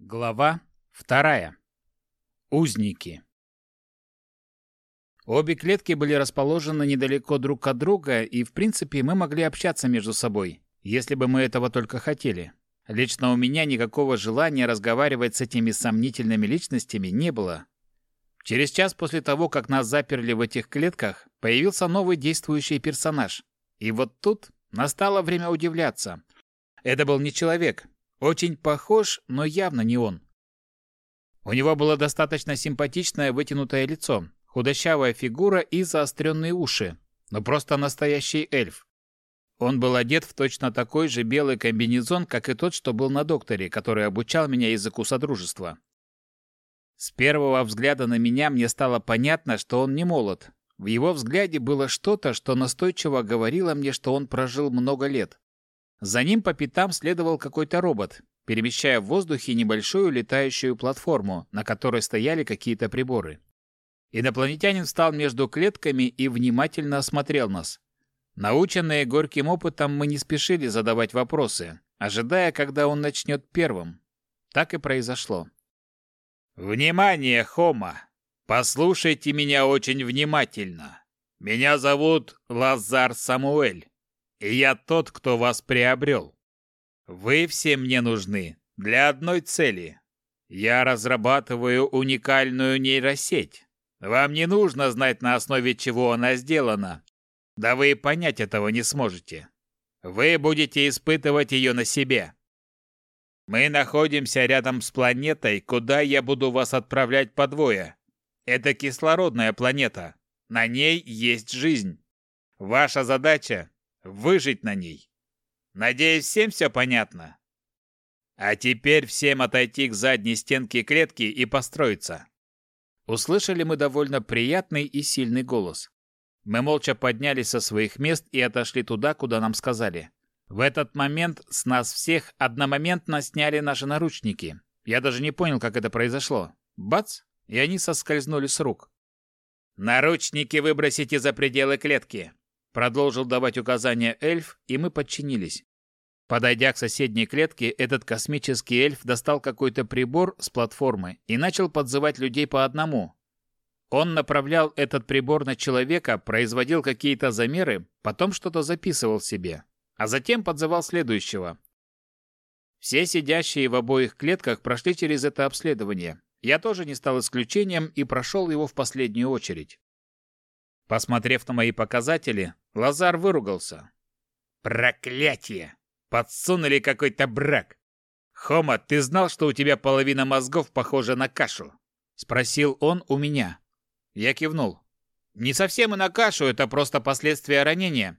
Глава вторая. Узники. Обе клетки были расположены недалеко друг от друга, и, в принципе, мы могли общаться между собой, если бы мы этого только хотели. Лично у меня никакого желания разговаривать с этими сомнительными личностями не было. Через час после того, как нас заперли в этих клетках, появился новый действующий персонаж. И вот тут настало время удивляться. Это был не человек, очень похож, но явно не он. У него было достаточно симпатичное вытянутое лицо, худощавая фигура и заостренные уши. Но просто настоящий эльф. Он был одет в точно такой же белый комбинезон, как и тот, что был на докторе, который обучал меня языку содружества. С первого взгляда на меня мне стало понятно, что он не молод. В его взгляде было что-то, что настойчиво говорило мне, что он прожил много лет. За ним по пятам следовал какой-то робот, перемещая в воздухе небольшую летающую платформу, на которой стояли какие-то приборы. Инопланетянин встал между клетками и внимательно осмотрел нас. Наученные горьким опытом, мы не спешили задавать вопросы, ожидая, когда он начнет первым. Так и произошло. «Внимание, Хома! Послушайте меня очень внимательно. Меня зовут Лазар Самуэль я тот, кто вас приобрел. Вы все мне нужны для одной цели. Я разрабатываю уникальную нейросеть. Вам не нужно знать, на основе чего она сделана. Да вы и понять этого не сможете. Вы будете испытывать ее на себе. Мы находимся рядом с планетой, куда я буду вас отправлять по двое. Это кислородная планета. На ней есть жизнь. Ваша задача выжить на ней. Надеюсь, всем все понятно. А теперь всем отойти к задней стенке клетки и построиться. Услышали мы довольно приятный и сильный голос. Мы молча поднялись со своих мест и отошли туда, куда нам сказали. В этот момент с нас всех одномоментно сняли наши наручники. Я даже не понял, как это произошло. Бац! И они соскользнули с рук. «Наручники выбросите за пределы клетки. Продолжил давать указания эльф, и мы подчинились. Подойдя к соседней клетке, этот космический эльф достал какой-то прибор с платформы и начал подзывать людей по одному. Он направлял этот прибор на человека, производил какие-то замеры, потом что-то записывал себе, а затем подзывал следующего. Все сидящие в обоих клетках прошли через это обследование. Я тоже не стал исключением и прошел его в последнюю очередь. Посмотрев на мои показатели, Лазар выругался. «Проклятие! Подсунули какой-то брак! Хома, ты знал, что у тебя половина мозгов похожа на кашу?» Спросил он у меня. Я кивнул. «Не совсем и на кашу, это просто последствия ранения».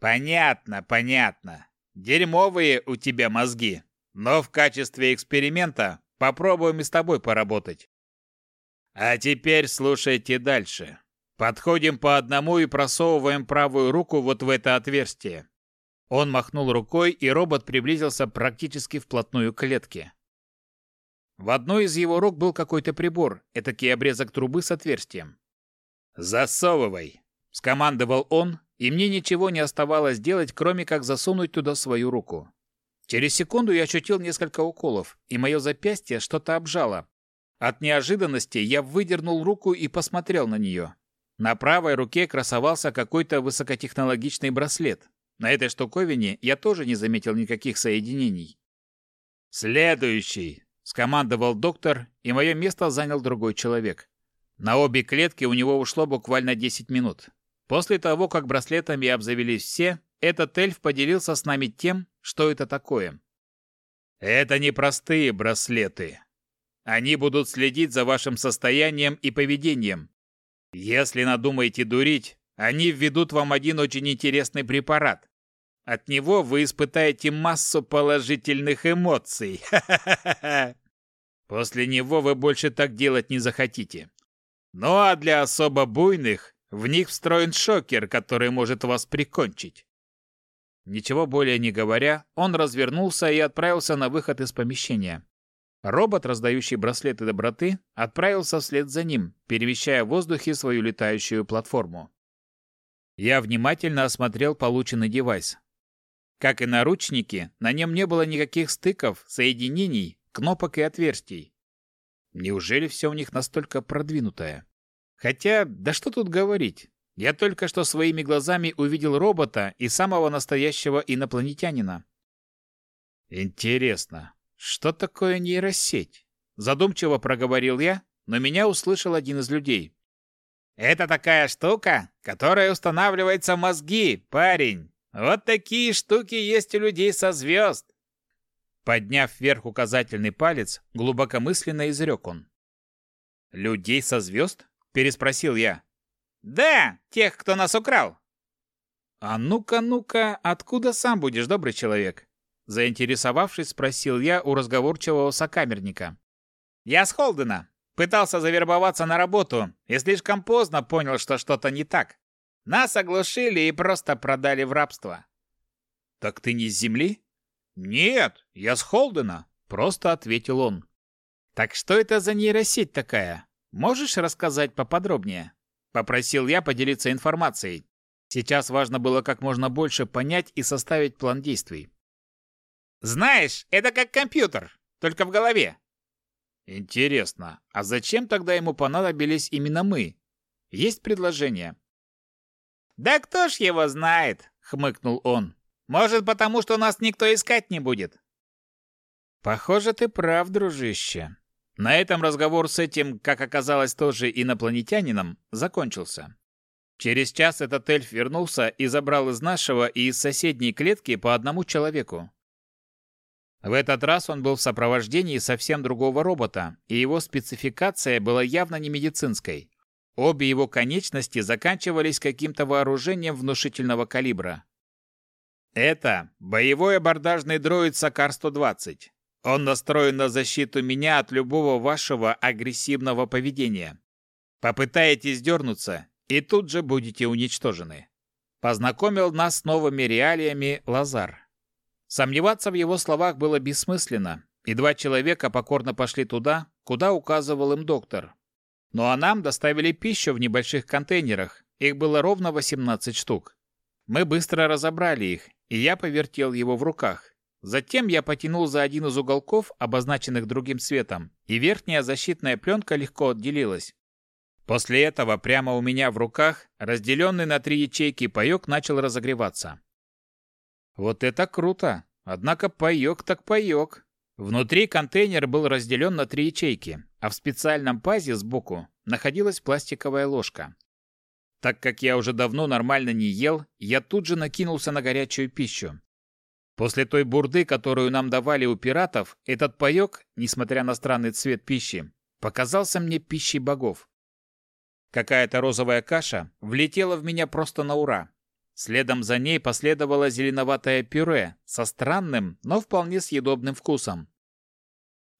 «Понятно, понятно. Дерьмовые у тебя мозги. Но в качестве эксперимента попробуем и с тобой поработать. А теперь слушайте дальше. Подходим по одному и просовываем правую руку вот в это отверстие. Он махнул рукой, и робот приблизился практически вплотную к клетке. В одной из его рук был какой-то прибор, этакий обрезок трубы с отверстием. «Засовывай!» – скомандовал он, и мне ничего не оставалось делать, кроме как засунуть туда свою руку. Через секунду я ощутил несколько уколов, и мое запястье что-то обжало. От неожиданности я выдернул руку и посмотрел на нее. На правой руке красовался какой-то высокотехнологичный браслет. На этой штуковине я тоже не заметил никаких соединений. «Следующий!» – скомандовал доктор, и мое место занял другой человек. На обе клетки у него ушло буквально 10 минут. После того, как браслетами обзавелись все, этот эльф поделился с нами тем, что это такое. «Это не простые браслеты. Они будут следить за вашим состоянием и поведением, если надумаете дурить, они введут вам один очень интересный препарат. От него вы испытаете массу положительных эмоций. После него вы больше так делать не захотите. Ну а для особо буйных в них встроен шокер, который может вас прикончить. Ничего более не говоря, он развернулся и отправился на выход из помещения. Робот, раздающий браслеты доброты, отправился вслед за ним, перемещая в воздухе свою летающую платформу. Я внимательно осмотрел полученный девайс. Как и наручники, на нем не было никаких стыков, соединений, кнопок и отверстий. Неужели все у них настолько продвинутое? Хотя, да что тут говорить? Я только что своими глазами увидел робота и самого настоящего инопланетянина. Интересно, что такое нейросеть? Задумчиво проговорил я, но меня услышал один из людей. Это такая штука, которая устанавливается в мозги, парень. Вот такие штуки есть у людей со звезд. Подняв вверх указательный палец, глубокомысленно изрек он. «Людей со звезд?» – переспросил я. «Да, тех, кто нас украл». «А ну-ка, ну-ка, откуда сам будешь, добрый человек?» Заинтересовавшись, спросил я у разговорчивого сокамерника. «Я с Холдена. Пытался завербоваться на работу и слишком поздно понял, что что-то не так. Нас оглушили и просто продали в рабство». «Так ты не с земли?» «Нет, я с Холдена», — просто ответил он. «Так что это за нейросеть такая? Можешь рассказать поподробнее?» Попросил я поделиться информацией. Сейчас важно было как можно больше понять и составить план действий. Знаешь, это как компьютер, только в голове. Интересно, а зачем тогда ему понадобились именно мы? Есть предложение? Да кто ж его знает, хмыкнул он. Может, потому что нас никто искать не будет. Похоже, ты прав, дружище. На этом разговор с этим, как оказалось, тоже инопланетянином, закончился. Через час этот эльф вернулся и забрал из нашего и из соседней клетки по одному человеку. В этот раз он был в сопровождении совсем другого робота, и его спецификация была явно не медицинской. Обе его конечности заканчивались каким-то вооружением внушительного калибра. Это боевой абордажный дроид Сакар-120. Он настроен на защиту меня от любого вашего агрессивного поведения. Попытаетесь дернуться, и тут же будете уничтожены. Познакомил нас с новыми реалиями Лазар. Сомневаться в его словах было бессмысленно, и два человека покорно пошли туда, куда указывал им доктор. Ну а нам доставили пищу в небольших контейнерах, их было ровно 18 штук. Мы быстро разобрали их, и я повертел его в руках. Затем я потянул за один из уголков, обозначенных другим цветом, и верхняя защитная пленка легко отделилась. После этого прямо у меня в руках, разделенный на три ячейки паёк, начал разогреваться. Вот это круто! Однако паёк так паёк. Внутри контейнер был разделен на три ячейки, а в специальном пазе сбоку находилась пластиковая ложка. Так как я уже давно нормально не ел, я тут же накинулся на горячую пищу. После той бурды, которую нам давали у пиратов, этот паёк, несмотря на странный цвет пищи, показался мне пищей богов. Какая-то розовая каша влетела в меня просто на ура. Следом за ней последовало зеленоватое пюре со странным, но вполне съедобным вкусом.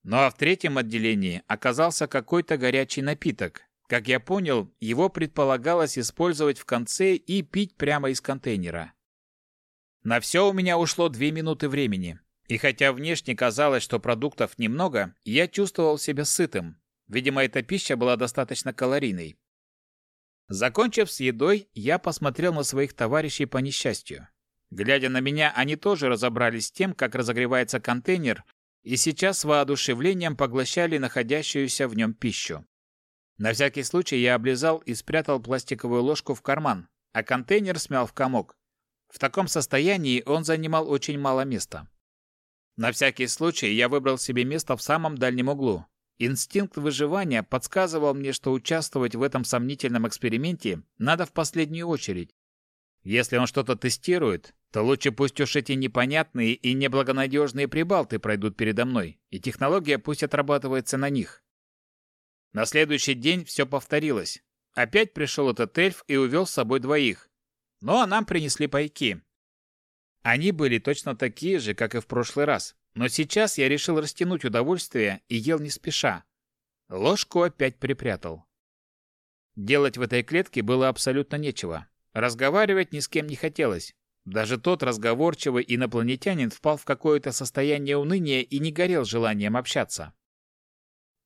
Ну а в третьем отделении оказался какой-то горячий напиток. Как я понял, его предполагалось использовать в конце и пить прямо из контейнера. На все у меня ушло две минуты времени. И хотя внешне казалось, что продуктов немного, я чувствовал себя сытым. Видимо, эта пища была достаточно калорийной. Закончив с едой, я посмотрел на своих товарищей по несчастью. Глядя на меня, они тоже разобрались с тем, как разогревается контейнер, и сейчас с воодушевлением поглощали находящуюся в нем пищу. На всякий случай я облизал и спрятал пластиковую ложку в карман, а контейнер смял в комок. В таком состоянии он занимал очень мало места. На всякий случай я выбрал себе место в самом дальнем углу, Инстинкт выживания подсказывал мне, что участвовать в этом сомнительном эксперименте надо в последнюю очередь. Если он что-то тестирует, то лучше пусть уж эти непонятные и неблагонадежные прибалты пройдут передо мной, и технология пусть отрабатывается на них. На следующий день все повторилось. Опять пришел этот эльф и увел с собой двоих. Ну а нам принесли пайки. Они были точно такие же, как и в прошлый раз. Но сейчас я решил растянуть удовольствие и ел не спеша. Ложку опять припрятал. Делать в этой клетке было абсолютно нечего. Разговаривать ни с кем не хотелось. Даже тот разговорчивый инопланетянин впал в какое-то состояние уныния и не горел желанием общаться.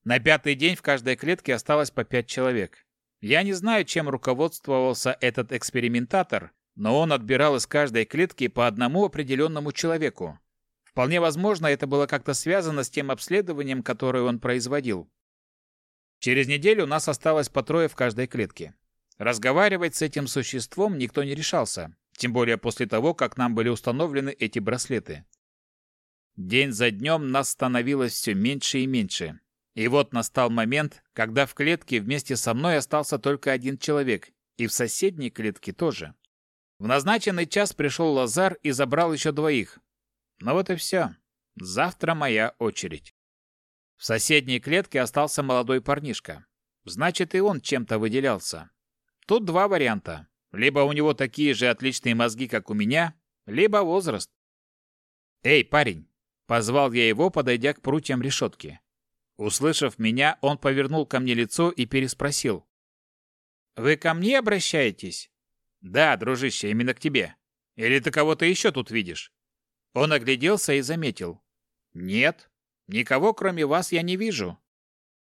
На пятый день в каждой клетке осталось по пять человек. Я не знаю, чем руководствовался этот экспериментатор, но он отбирал из каждой клетки по одному определенному человеку, Вполне возможно, это было как-то связано с тем обследованием, которое он производил. Через неделю у нас осталось по трое в каждой клетке. Разговаривать с этим существом никто не решался, тем более после того, как нам были установлены эти браслеты. День за днем нас становилось все меньше и меньше. И вот настал момент, когда в клетке вместе со мной остался только один человек, и в соседней клетке тоже. В назначенный час пришел Лазар и забрал еще двоих. Но вот и все. Завтра моя очередь. В соседней клетке остался молодой парнишка. Значит, и он чем-то выделялся. Тут два варианта. Либо у него такие же отличные мозги, как у меня, либо возраст. «Эй, парень!» — позвал я его, подойдя к прутьям решетки. Услышав меня, он повернул ко мне лицо и переспросил. «Вы ко мне обращаетесь?» «Да, дружище, именно к тебе. Или ты кого-то еще тут видишь?» Он огляделся и заметил. «Нет, никого кроме вас я не вижу».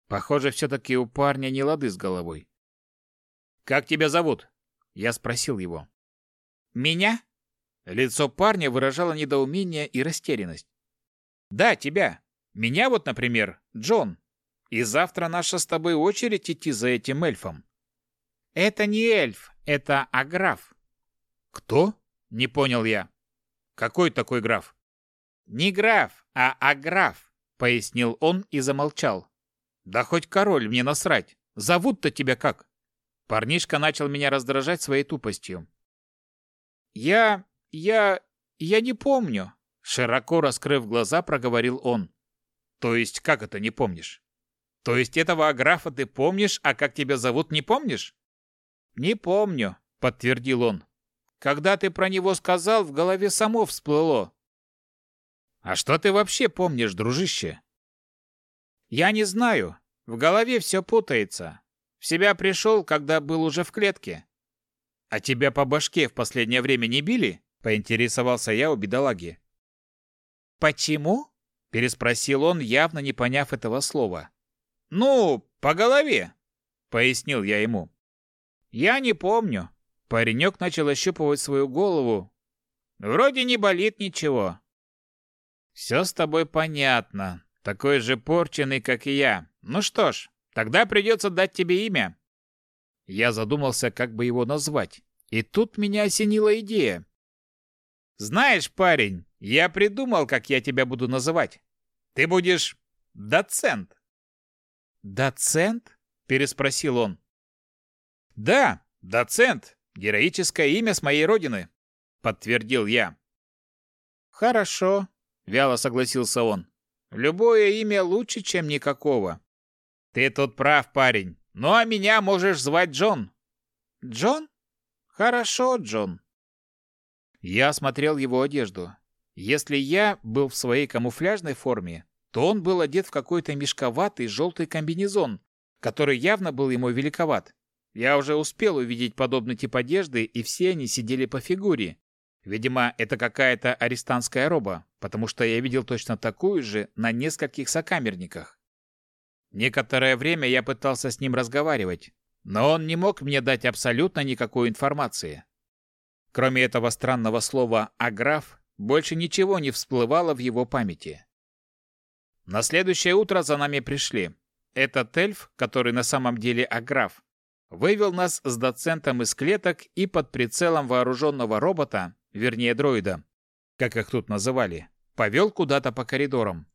Похоже, все-таки у парня не лады с головой. «Как тебя зовут?» Я спросил его. «Меня?» Лицо парня выражало недоумение и растерянность. «Да, тебя. Меня вот, например, Джон. И завтра наша с тобой очередь идти за этим эльфом». «Это не эльф, это аграф». «Кто?» — не понял я. «Какой такой граф?» «Не граф, а аграф», — пояснил он и замолчал. «Да хоть король, мне насрать. Зовут-то тебя как?» Парнишка начал меня раздражать своей тупостью. «Я... я... я не помню», — широко раскрыв глаза, проговорил он. «То есть как это не помнишь? То есть этого аграфа ты помнишь, а как тебя зовут не помнишь?» «Не помню», — подтвердил он. «Когда ты про него сказал, в голове само всплыло». «А что ты вообще помнишь, дружище?» «Я не знаю. В голове все путается. В себя пришел, когда был уже в клетке. А тебя по башке в последнее время не били? Поинтересовался я у бедолаги. Почему? Переспросил он, явно не поняв этого слова. Ну, по голове, пояснил я ему. Я не помню. Паренек начал ощупывать свою голову. Вроде не болит ничего. Все с тобой понятно. Такой же порченый, как и я. Ну что ж, Тогда придется дать тебе имя». Я задумался, как бы его назвать. И тут меня осенила идея. «Знаешь, парень, я придумал, как я тебя буду называть. Ты будешь доцент». «Доцент?» – переспросил он. «Да, доцент. Героическое имя с моей родины», – подтвердил я. «Хорошо», – вяло согласился он. «Любое имя лучше, чем никакого. Ты тут прав, парень. Ну а меня можешь звать Джон. Джон? Хорошо, Джон. Я осмотрел его одежду. Если я был в своей камуфляжной форме, то он был одет в какой-то мешковатый желтый комбинезон, который явно был ему великоват. Я уже успел увидеть подобный тип одежды, и все они сидели по фигуре. Видимо, это какая-то арестантская роба, потому что я видел точно такую же на нескольких сокамерниках. Некоторое время я пытался с ним разговаривать, но он не мог мне дать абсолютно никакой информации. Кроме этого странного слова «аграф», больше ничего не всплывало в его памяти. На следующее утро за нами пришли. Этот эльф, который на самом деле аграф, вывел нас с доцентом из клеток и под прицелом вооруженного робота, вернее дроида, как их тут называли, повел куда-то по коридорам.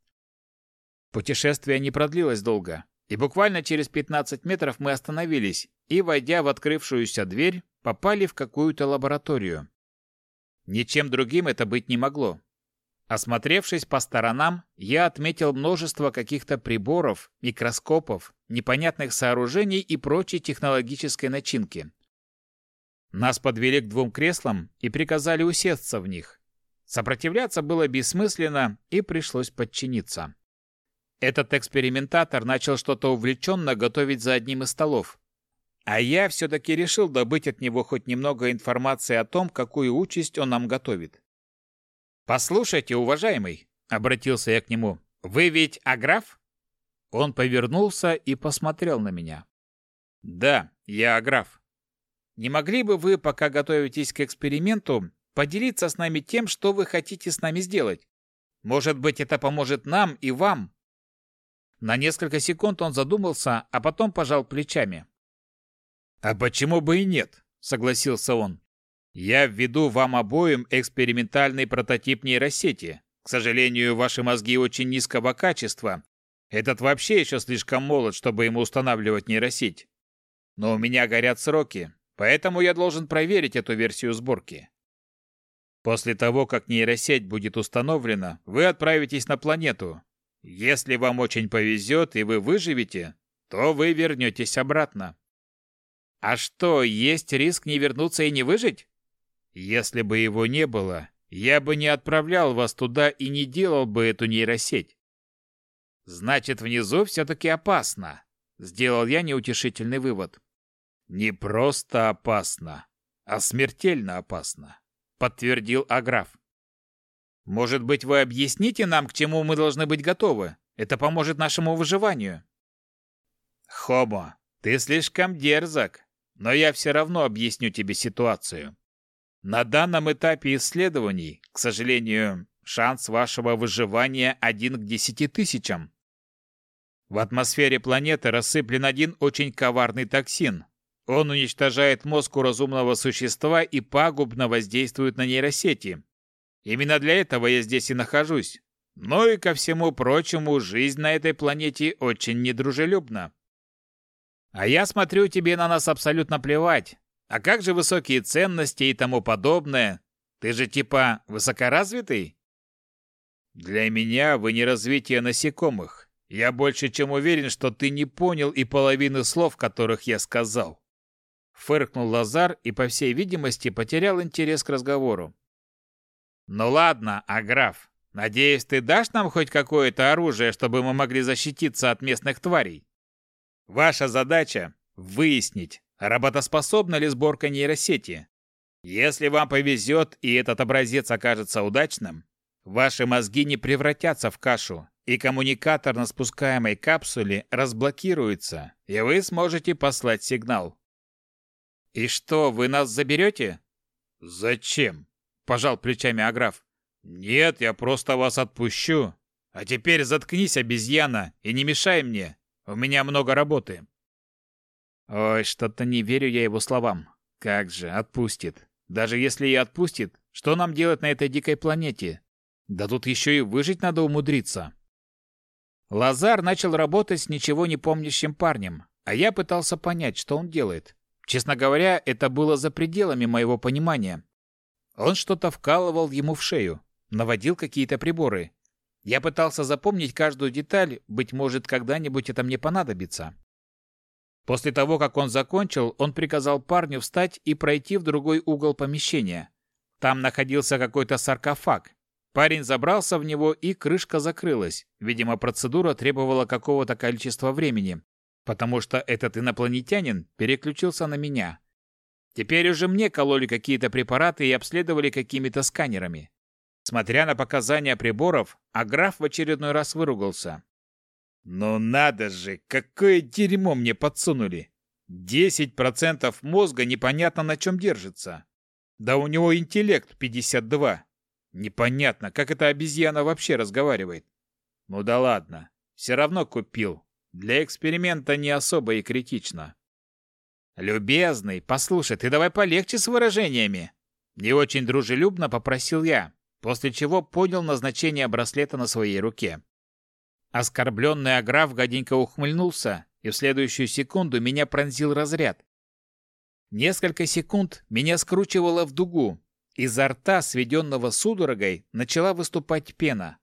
Путешествие не продлилось долго, и буквально через 15 метров мы остановились и, войдя в открывшуюся дверь, попали в какую-то лабораторию. Ничем другим это быть не могло. Осмотревшись по сторонам, я отметил множество каких-то приборов, микроскопов, непонятных сооружений и прочей технологической начинки. Нас подвели к двум креслам и приказали усесться в них. Сопротивляться было бессмысленно и пришлось подчиниться. Этот экспериментатор начал что-то увлеченно готовить за одним из столов. А я все-таки решил добыть от него хоть немного информации о том, какую участь он нам готовит. «Послушайте, уважаемый», — обратился я к нему, — «вы ведь аграф?» Он повернулся и посмотрел на меня. «Да, я аграф. Не могли бы вы, пока готовитесь к эксперименту, поделиться с нами тем, что вы хотите с нами сделать? Может быть, это поможет нам и вам?» На несколько секунд он задумался, а потом пожал плечами. «А почему бы и нет?» – согласился он. «Я введу вам обоим экспериментальный прототип нейросети. К сожалению, ваши мозги очень низкого качества. Этот вообще еще слишком молод, чтобы ему устанавливать нейросеть. Но у меня горят сроки, поэтому я должен проверить эту версию сборки. После того, как нейросеть будет установлена, вы отправитесь на планету. Если вам очень повезет и вы выживете, то вы вернетесь обратно. А что, есть риск не вернуться и не выжить? Если бы его не было, я бы не отправлял вас туда и не делал бы эту нейросеть. Значит, внизу все-таки опасно. Сделал я неутешительный вывод. Не просто опасно, а смертельно опасно подтвердил Аграф. Может быть, вы объясните нам, к чему мы должны быть готовы? Это поможет нашему выживанию. Хомо, ты слишком дерзок, но я все равно объясню тебе ситуацию. На данном этапе исследований, к сожалению, шанс вашего выживания один к десяти тысячам. В атмосфере планеты рассыплен один очень коварный токсин, он уничтожает мозг у разумного существа и пагубно воздействует на нейросети. Именно для этого я здесь и нахожусь. Но и ко всему прочему, жизнь на этой планете очень недружелюбна. А я смотрю, тебе на нас абсолютно плевать. А как же высокие ценности и тому подобное? Ты же типа высокоразвитый? Для меня вы не развитие насекомых. Я больше чем уверен, что ты не понял и половины слов, которых я сказал. Фыркнул Лазар и, по всей видимости, потерял интерес к разговору. «Ну ладно, Аграф, надеюсь, ты дашь нам хоть какое-то оружие, чтобы мы могли защититься от местных тварей? Ваша задача — выяснить, работоспособна ли сборка нейросети. Если вам повезет и этот образец окажется удачным, ваши мозги не превратятся в кашу, и коммуникатор на спускаемой капсуле разблокируется, и вы сможете послать сигнал. «И что, вы нас заберете?» «Зачем?» – пожал плечами Аграф. «Нет, я просто вас отпущу. А теперь заткнись, обезьяна, и не мешай мне. У меня много работы». Ой, что-то не верю я его словам. Как же, отпустит. Даже если и отпустит, что нам делать на этой дикой планете? Да тут еще и выжить надо умудриться. Лазар начал работать с ничего не помнящим парнем, а я пытался понять, что он делает. Честно говоря, это было за пределами моего понимания. Он что-то вкалывал ему в шею, наводил какие-то приборы. Я пытался запомнить каждую деталь, быть может, когда-нибудь это мне понадобится. После того, как он закончил, он приказал парню встать и пройти в другой угол помещения. Там находился какой-то саркофаг. Парень забрался в него, и крышка закрылась. Видимо, процедура требовала какого-то количества времени потому что этот инопланетянин переключился на меня. Теперь уже мне кололи какие-то препараты и обследовали какими-то сканерами. Смотря на показания приборов, Аграф в очередной раз выругался. «Ну надо же, какое дерьмо мне подсунули! Десять процентов мозга непонятно на чем держится. Да у него интеллект 52. Непонятно, как эта обезьяна вообще разговаривает. Ну да ладно, все равно купил. Для эксперимента не особо и критично. «Любезный, послушай, ты давай полегче с выражениями!» Не очень дружелюбно попросил я, после чего понял назначение браслета на своей руке. Оскорбленный Аграф гаденько ухмыльнулся, и в следующую секунду меня пронзил разряд. Несколько секунд меня скручивало в дугу. Изо рта, сведенного судорогой, начала выступать пена.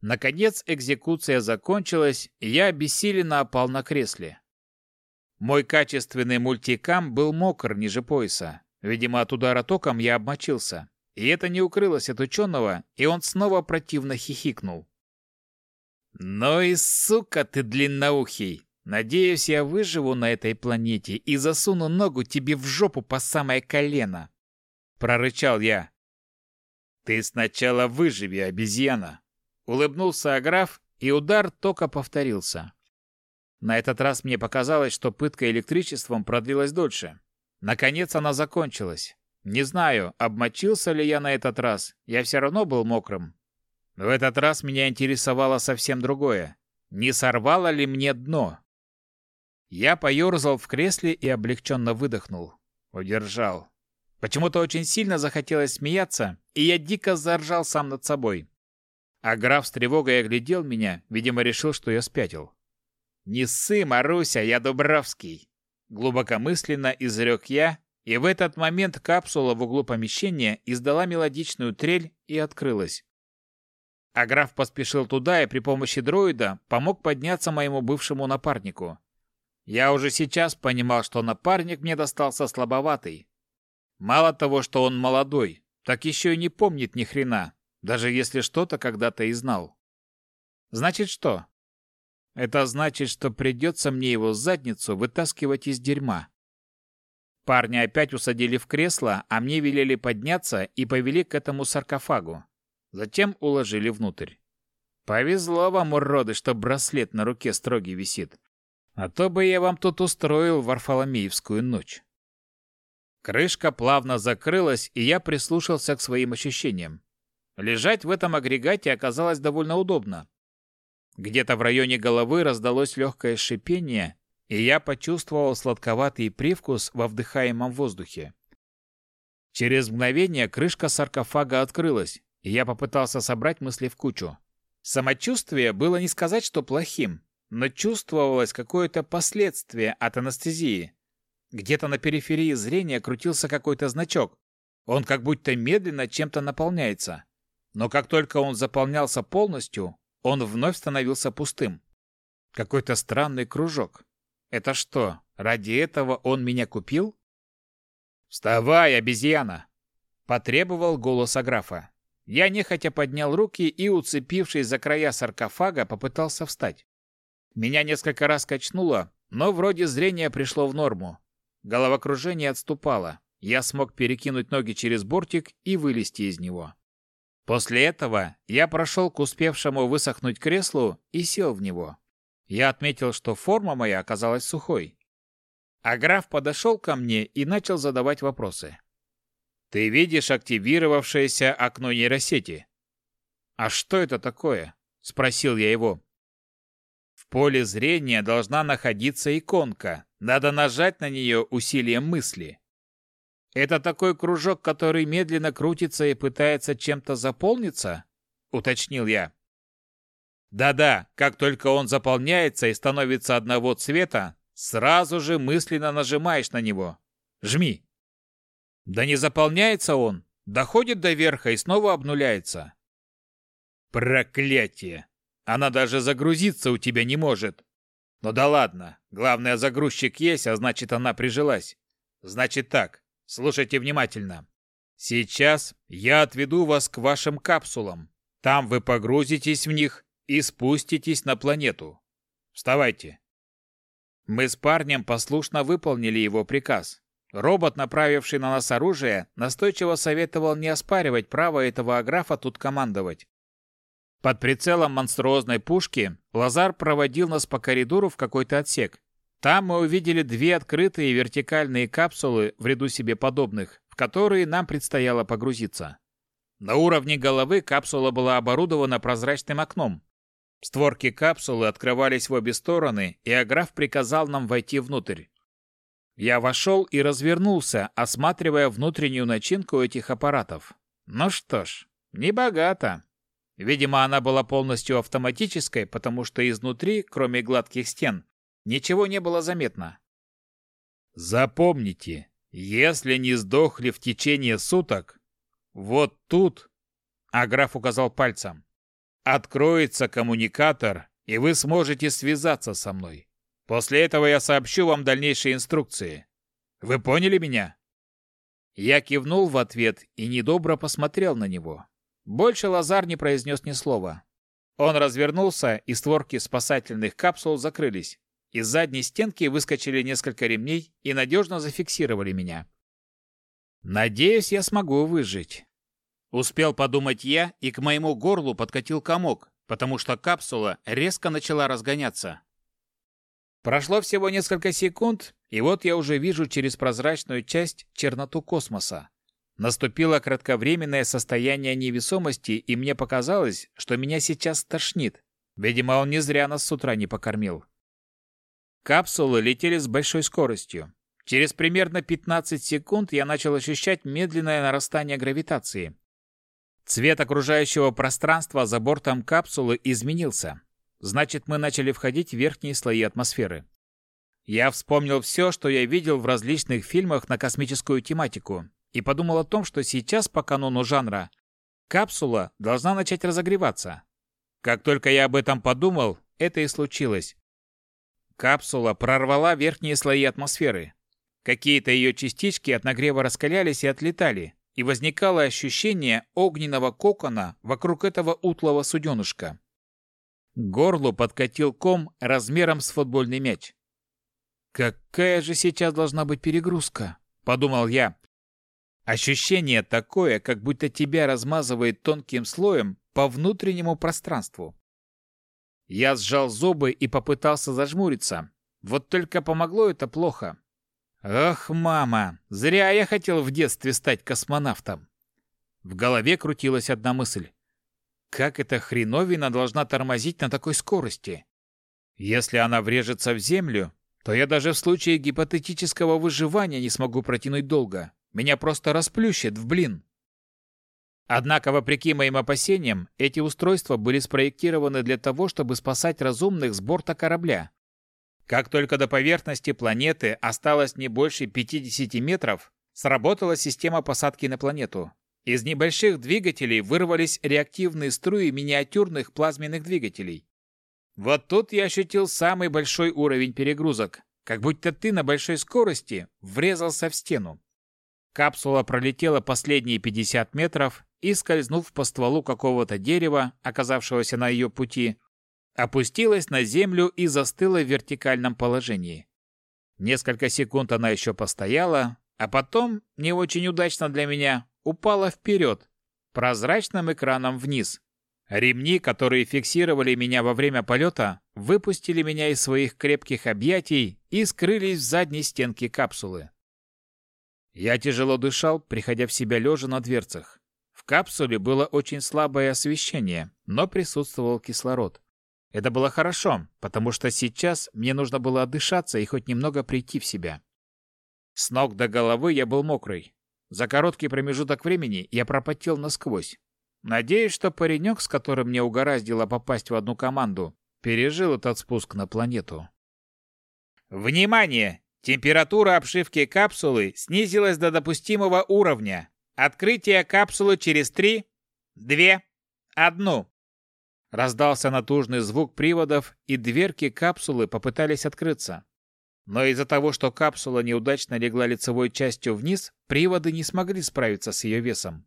Наконец экзекуция закончилась, и я обессиленно опал на кресле. Мой качественный мультикам был мокр ниже пояса. Видимо, от удара током я обмочился. И это не укрылось от ученого, и он снова противно хихикнул. «Ну и сука ты длинноухий! Надеюсь, я выживу на этой планете и засуну ногу тебе в жопу по самое колено!» Прорычал я. «Ты сначала выживи, обезьяна!» Улыбнулся Аграф, и удар тока повторился. На этот раз мне показалось, что пытка электричеством продлилась дольше. Наконец она закончилась. Не знаю, обмочился ли я на этот раз, я все равно был мокрым. В этот раз меня интересовало совсем другое. Не сорвало ли мне дно? Я поерзал в кресле и облегченно выдохнул. Удержал. Почему-то очень сильно захотелось смеяться, и я дико заржал сам над собой. А граф с тревогой оглядел меня, видимо, решил, что я спятил. «Не ссы, Маруся, я Дубровский!» Глубокомысленно изрек я, и в этот момент капсула в углу помещения издала мелодичную трель и открылась. А граф поспешил туда и при помощи дроида помог подняться моему бывшему напарнику. Я уже сейчас понимал, что напарник мне достался слабоватый. Мало того, что он молодой, так еще и не помнит ни хрена, даже если что-то когда-то и знал. Значит что? Это значит, что придется мне его задницу вытаскивать из дерьма. Парня опять усадили в кресло, а мне велели подняться и повели к этому саркофагу. Затем уложили внутрь. Повезло вам, уроды, что браслет на руке строгий висит. А то бы я вам тут устроил Варфоломеевскую ночь. Крышка плавно закрылась, и я прислушался к своим ощущениям. Лежать в этом агрегате оказалось довольно удобно. Где-то в районе головы раздалось легкое шипение, и я почувствовал сладковатый привкус во вдыхаемом воздухе. Через мгновение крышка саркофага открылась, я попытался собрать мысли в кучу. Самочувствие было не сказать, что плохим но чувствовалось какое-то последствие от анестезии. Где-то на периферии зрения крутился какой-то значок. Он как будто медленно чем-то наполняется. Но как только он заполнялся полностью, он вновь становился пустым. Какой-то странный кружок. Это что, ради этого он меня купил? «Вставай, обезьяна!» — потребовал голос Аграфа. Я нехотя поднял руки и, уцепившись за края саркофага, попытался встать. Меня несколько раз качнуло, но вроде зрение пришло в норму. Головокружение отступало. Я смог перекинуть ноги через бортик и вылезти из него. После этого я прошел к успевшему высохнуть креслу и сел в него. Я отметил, что форма моя оказалась сухой. А граф подошел ко мне и начал задавать вопросы. «Ты видишь активировавшееся окно нейросети?» «А что это такое?» – спросил я его поле зрения должна находиться иконка. Надо нажать на нее усилием мысли. Это такой кружок, который медленно крутится и пытается чем-то заполниться? Уточнил я. Да-да, как только он заполняется и становится одного цвета, сразу же мысленно нажимаешь на него. Жми. Да не заполняется он, доходит до верха и снова обнуляется. Проклятие! Она даже загрузиться у тебя не может. Ну да ладно, главное загрузчик есть, а значит она прижилась. Значит так, слушайте внимательно. Сейчас я отведу вас к вашим капсулам. Там вы погрузитесь в них и спуститесь на планету. Вставайте. Мы с парнем послушно выполнили его приказ. Робот, направивший на нас оружие, настойчиво советовал не оспаривать право этого аграфа тут командовать. Под прицелом монструозной пушки Лазар проводил нас по коридору в какой-то отсек. Там мы увидели две открытые вертикальные капсулы в ряду себе подобных, в которые нам предстояло погрузиться. На уровне головы капсула была оборудована прозрачным окном. Створки капсулы открывались в обе стороны, и Аграф приказал нам войти внутрь. Я вошел и развернулся, осматривая внутреннюю начинку этих аппаратов. Ну что ж, не богато. Видимо, она была полностью автоматической, потому что изнутри, кроме гладких стен, ничего не было заметно. Запомните, если не сдохли в течение суток, вот тут, а граф указал пальцем, откроется коммуникатор, и вы сможете связаться со мной. После этого я сообщу вам дальнейшие инструкции. Вы поняли меня? Я кивнул в ответ и недобро посмотрел на него. Больше Лазар не произнес ни слова. Он развернулся, и створки спасательных капсул закрылись. Из задней стенки выскочили несколько ремней и надежно зафиксировали меня. «Надеюсь, я смогу выжить». Успел подумать я, и к моему горлу подкатил комок, потому что капсула резко начала разгоняться. Прошло всего несколько секунд, и вот я уже вижу через прозрачную часть черноту космоса. Наступило кратковременное состояние невесомости, и мне показалось, что меня сейчас тошнит. Видимо, он не зря нас с утра не покормил. Капсулы летели с большой скоростью. Через примерно 15 секунд я начал ощущать медленное нарастание гравитации. Цвет окружающего пространства за бортом капсулы изменился. Значит, мы начали входить в верхние слои атмосферы. Я вспомнил все, что я видел в различных фильмах на космическую тематику, и подумал о том, что сейчас по канону жанра капсула должна начать разогреваться. Как только я об этом подумал, это и случилось. Капсула прорвала верхние слои атмосферы. Какие-то ее частички от нагрева раскалялись и отлетали, и возникало ощущение огненного кокона вокруг этого утлого суденышка. К горлу подкатил ком размером с футбольный мяч. «Какая же сейчас должна быть перегрузка?» – подумал я. Ощущение такое, как будто тебя размазывает тонким слоем по внутреннему пространству. Я сжал зубы и попытался зажмуриться. Вот только помогло это плохо. Ах, мама, зря я хотел в детстве стать космонавтом. В голове крутилась одна мысль. Как эта хреновина должна тормозить на такой скорости? Если она врежется в землю, то я даже в случае гипотетического выживания не смогу протянуть долго. Меня просто расплющит в блин. Однако, вопреки моим опасениям, эти устройства были спроектированы для того, чтобы спасать разумных с борта корабля. Как только до поверхности планеты осталось не больше 50 метров, сработала система посадки на планету. Из небольших двигателей вырвались реактивные струи миниатюрных плазменных двигателей. Вот тут я ощутил самый большой уровень перегрузок, как будто ты на большой скорости врезался в стену. Капсула пролетела последние 50 метров и, скользнув по стволу какого-то дерева, оказавшегося на ее пути, опустилась на землю и застыла в вертикальном положении. Несколько секунд она еще постояла, а потом, не очень удачно для меня, упала вперед, прозрачным экраном вниз. Ремни, которые фиксировали меня во время полета, выпустили меня из своих крепких объятий и скрылись в задней стенке капсулы. Я тяжело дышал, приходя в себя лежа на дверцах. В капсуле было очень слабое освещение, но присутствовал кислород. Это было хорошо, потому что сейчас мне нужно было отдышаться и хоть немного прийти в себя. С ног до головы я был мокрый. За короткий промежуток времени я пропотел насквозь. Надеюсь, что паренек, с которым мне угораздило попасть в одну команду, пережил этот спуск на планету. «Внимание! Температура обшивки капсулы снизилась до допустимого уровня. Открытие капсулы через три, две, одну. Раздался натужный звук приводов, и дверки капсулы попытались открыться. Но из-за того, что капсула неудачно легла лицевой частью вниз, приводы не смогли справиться с ее весом.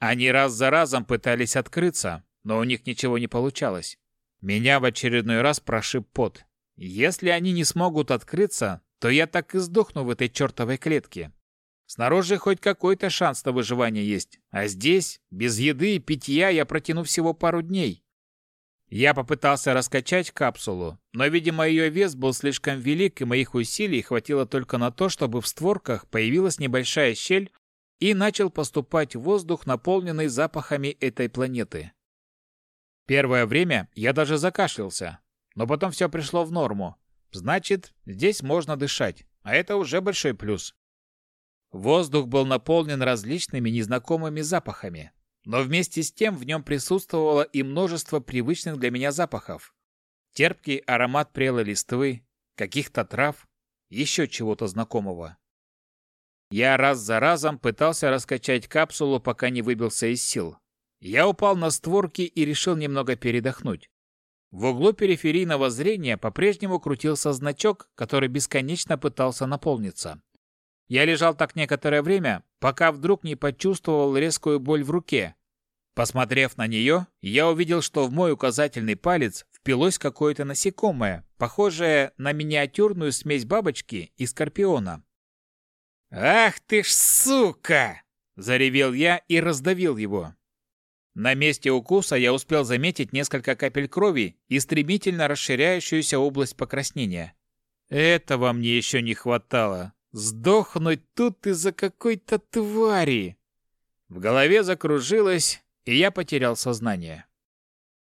Они раз за разом пытались открыться, но у них ничего не получалось. Меня в очередной раз прошиб пот. Если они не смогут открыться, то я так и сдохну в этой чертовой клетке. Снаружи хоть какой-то шанс на выживание есть, а здесь, без еды и питья, я протяну всего пару дней. Я попытался раскачать капсулу, но, видимо, ее вес был слишком велик, и моих усилий хватило только на то, чтобы в створках появилась небольшая щель и начал поступать воздух, наполненный запахами этой планеты. Первое время я даже закашлялся, но потом все пришло в норму. Значит, здесь можно дышать, а это уже большой плюс. Воздух был наполнен различными незнакомыми запахами, но вместе с тем в нем присутствовало и множество привычных для меня запахов. Терпкий аромат прелой листвы, каких-то трав, еще чего-то знакомого. Я раз за разом пытался раскачать капсулу, пока не выбился из сил. Я упал на створки и решил немного передохнуть. В углу периферийного зрения по-прежнему крутился значок, который бесконечно пытался наполниться. Я лежал так некоторое время, пока вдруг не почувствовал резкую боль в руке. Посмотрев на нее, я увидел, что в мой указательный палец впилось какое-то насекомое, похожее на миниатюрную смесь бабочки и скорпиона. «Ах ты ж сука!» – заревел я и раздавил его. На месте укуса я успел заметить несколько капель крови и стремительно расширяющуюся область покраснения. Этого мне еще не хватало. Сдохнуть тут из-за какой-то твари. В голове закружилось, и я потерял сознание.